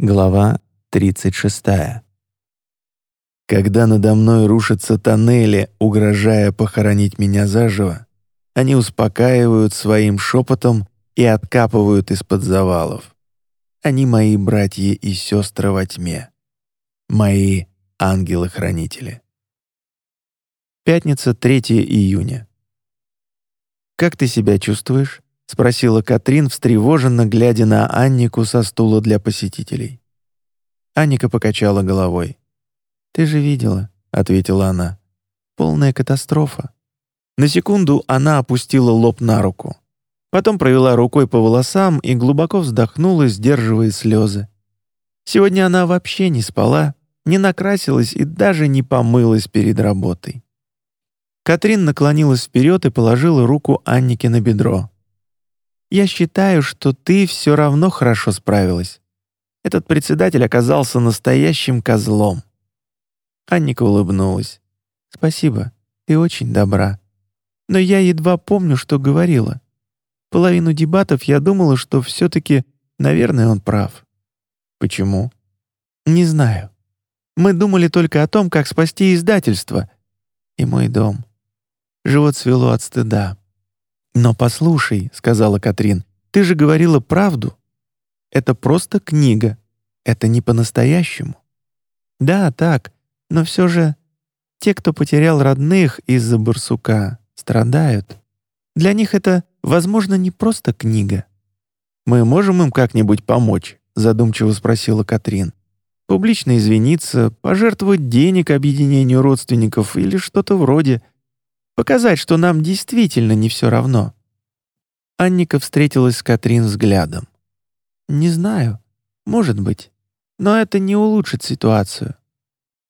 Глава 36. Когда надо мной рушатся тоннели, угрожая похоронить меня заживо, они успокаивают своим шепотом и откапывают из-под завалов. Они мои братья и сестры во тьме. Мои ангелы-хранители. Пятница, 3 июня. «Как ты себя чувствуешь?» — спросила Катрин, встревоженно глядя на Аннику со стула для посетителей. Анника покачала головой. «Ты же видела», — ответила она. «Полная катастрофа». На секунду она опустила лоб на руку. Потом провела рукой по волосам и глубоко вздохнула, сдерживая слезы. Сегодня она вообще не спала, не накрасилась и даже не помылась перед работой. Катрин наклонилась вперед и положила руку Аннике на бедро. Я считаю, что ты все равно хорошо справилась. Этот председатель оказался настоящим козлом». Анника улыбнулась. «Спасибо, ты очень добра. Но я едва помню, что говорила. Половину дебатов я думала, что все-таки, наверное, он прав». «Почему?» «Не знаю. Мы думали только о том, как спасти издательство. И мой дом. Живот свело от стыда. «Но послушай», — сказала Катрин, — «ты же говорила правду. Это просто книга. Это не по-настоящему». «Да, так, но все же те, кто потерял родных из-за барсука, страдают. Для них это, возможно, не просто книга». «Мы можем им как-нибудь помочь?» — задумчиво спросила Катрин. «Публично извиниться, пожертвовать денег объединению родственников или что-то вроде — Показать, что нам действительно не все равно». Анника встретилась с Катрин взглядом. «Не знаю. Может быть. Но это не улучшит ситуацию.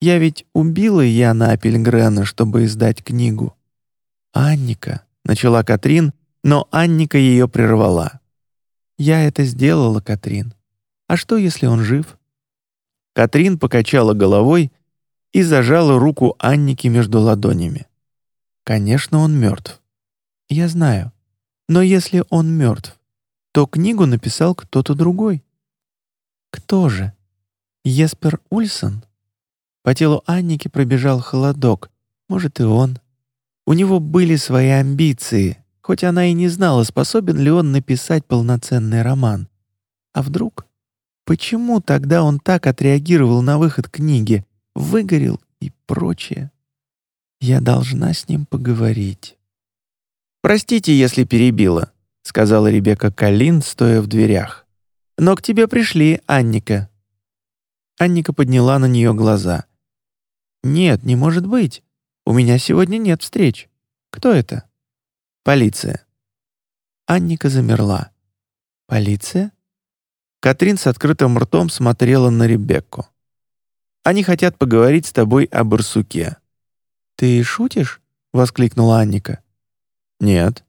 Я ведь убила Яна Апельгрена, чтобы издать книгу». «Анника», — начала Катрин, но Анника ее прервала. «Я это сделала, Катрин. А что, если он жив?» Катрин покачала головой и зажала руку Анники между ладонями. Конечно, он мертв. Я знаю. Но если он мертв, то книгу написал кто-то другой. Кто же? Еспер Ульсон? По телу Анники пробежал холодок. Может, и он. У него были свои амбиции, хоть она и не знала, способен ли он написать полноценный роман. А вдруг? Почему тогда он так отреагировал на выход книги, выгорел и прочее? Я должна с ним поговорить. «Простите, если перебила», — сказала Ребекка Калин, стоя в дверях. «Но к тебе пришли, Анника». Анника подняла на нее глаза. «Нет, не может быть. У меня сегодня нет встреч. Кто это?» «Полиция». Анника замерла. «Полиция?» Катрин с открытым ртом смотрела на Ребекку. «Они хотят поговорить с тобой о барсуке. «Ты шутишь?» — воскликнула Анника. «Нет».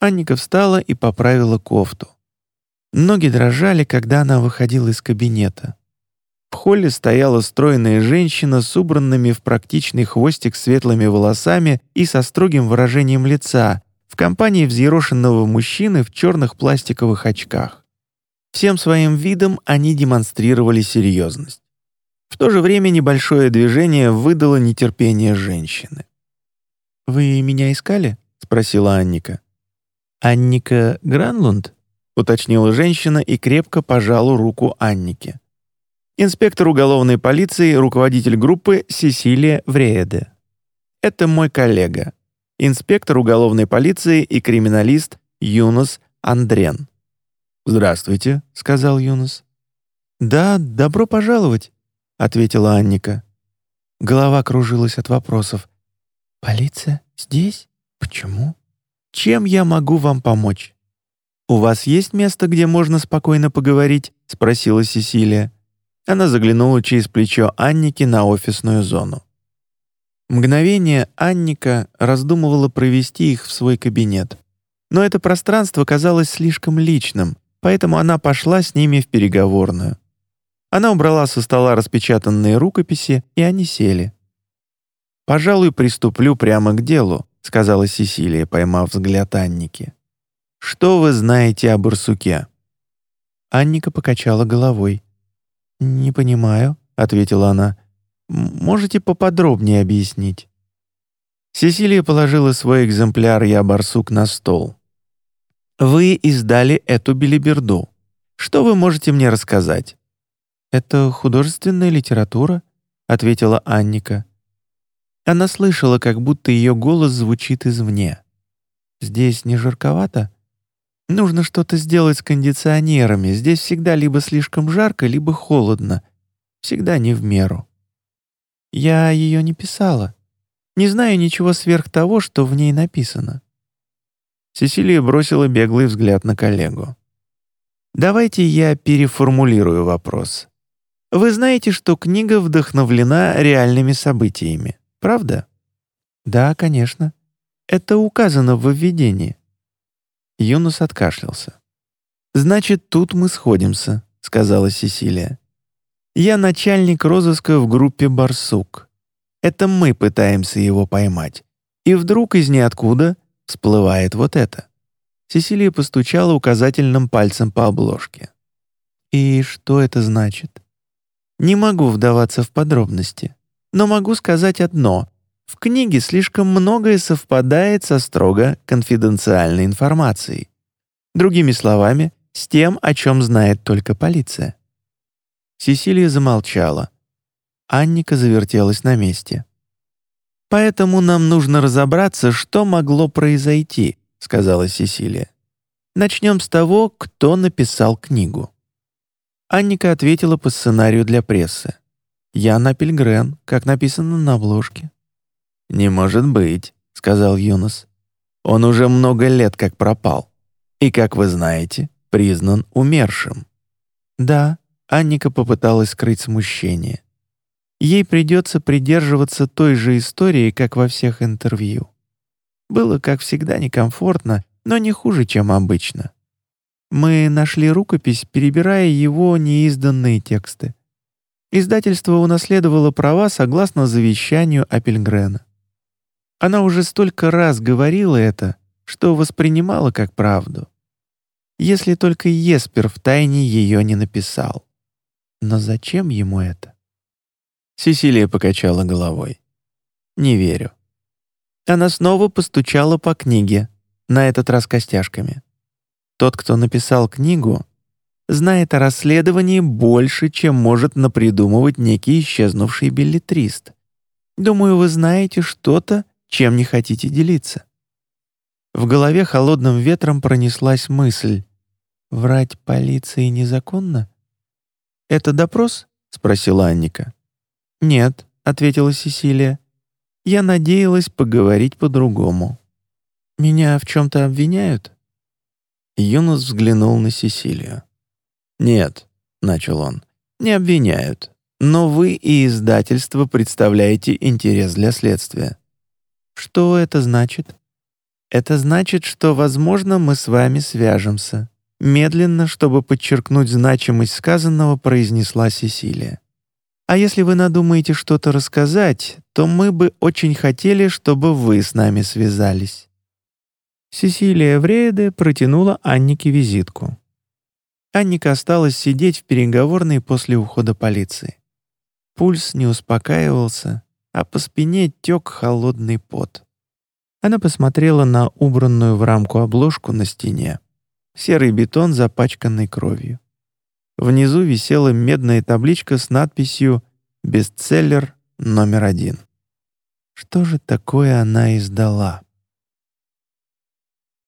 Анника встала и поправила кофту. Ноги дрожали, когда она выходила из кабинета. В холле стояла стройная женщина с убранными в практичный хвостик светлыми волосами и со строгим выражением лица в компании взъерошенного мужчины в черных пластиковых очках. Всем своим видом они демонстрировали серьезность. В то же время небольшое движение выдало нетерпение женщины. «Вы меня искали?» — спросила Анника. «Анника Гранлунд?» — уточнила женщина и крепко пожала руку Аннике. «Инспектор уголовной полиции, руководитель группы Сесилия Врееде. Это мой коллега, инспектор уголовной полиции и криминалист Юнус Андрен». «Здравствуйте», — сказал Юнус. «Да, добро пожаловать», — ответила Анника. Голова кружилась от вопросов. «Полиция? Здесь? Почему? Чем я могу вам помочь?» «У вас есть место, где можно спокойно поговорить?» — спросила Сесилия. Она заглянула через плечо Анники на офисную зону. Мгновение Анника раздумывала провести их в свой кабинет. Но это пространство казалось слишком личным, поэтому она пошла с ними в переговорную. Она убрала со стола распечатанные рукописи, и они сели. «Пожалуй, приступлю прямо к делу», — сказала Сесилия, поймав взгляд Анники. «Что вы знаете о барсуке?» Анника покачала головой. «Не понимаю», — ответила она. «Можете поподробнее объяснить?» Сесилия положила свой экземпляр «Я барсук» на стол. «Вы издали эту билиберду. Что вы можете мне рассказать?» «Это художественная литература», — ответила Анника. Она слышала, как будто ее голос звучит извне. «Здесь не жарковато?» «Нужно что-то сделать с кондиционерами. Здесь всегда либо слишком жарко, либо холодно. Всегда не в меру». «Я ее не писала. Не знаю ничего сверх того, что в ней написано». Сесилия бросила беглый взгляд на коллегу. «Давайте я переформулирую вопрос. Вы знаете, что книга вдохновлена реальными событиями, правда?» «Да, конечно. Это указано в введении». Юнус откашлялся. «Значит, тут мы сходимся», — сказала Сесилия. «Я начальник розыска в группе «Барсук». Это мы пытаемся его поймать. И вдруг из ниоткуда всплывает вот это». Сесилия постучала указательным пальцем по обложке. «И что это значит?» «Не могу вдаваться в подробности, но могу сказать одно. В книге слишком многое совпадает со строго конфиденциальной информацией. Другими словами, с тем, о чем знает только полиция. Сесилия замолчала. Анника завертелась на месте. «Поэтому нам нужно разобраться, что могло произойти», — сказала Сесилия. «Начнем с того, кто написал книгу». Анника ответила по сценарию для прессы. «Ян Апельгрен, как написано на обложке». «Не может быть», — сказал Юнос. «Он уже много лет как пропал. И, как вы знаете, признан умершим». «Да», — Анника попыталась скрыть смущение. Ей придется придерживаться той же истории, как во всех интервью. Было, как всегда, некомфортно, но не хуже, чем обычно. Мы нашли рукопись, перебирая его неизданные тексты. Издательство унаследовало права согласно завещанию Апельгрена. Она уже столько раз говорила это, что воспринимала как правду. Если только Еспер втайне ее не написал. Но зачем ему это? Сесилия покачала головой. «Не верю». Она снова постучала по книге, на этот раз костяшками. Тот, кто написал книгу, знает о расследовании больше, чем может напридумывать некий исчезнувший билетрист. Думаю, вы знаете что-то, чем не хотите делиться. В голове холодным ветром пронеслась мысль. «Врать полиции незаконно?» «Это допрос?» — спросила Анника. «Нет», — ответила Сесилия. «Я надеялась поговорить по-другому. Меня в чем-то обвиняют?» Юнус взглянул на Сесилию. «Нет», — начал он, — «не обвиняют. Но вы и издательство представляете интерес для следствия. Что это значит? Это значит, что, возможно, мы с вами свяжемся. Медленно, чтобы подчеркнуть значимость сказанного, произнесла Сесилия. А если вы надумаете что-то рассказать, то мы бы очень хотели, чтобы вы с нами связались. Сесилия Врейде протянула Аннике визитку. Анника осталась сидеть в переговорной после ухода полиции. Пульс не успокаивался, а по спине тек холодный пот. Она посмотрела на убранную в рамку обложку на стене. Серый бетон, запачканный кровью. Внизу висела медная табличка с надписью «Бестселлер номер один». Что же такое она издала?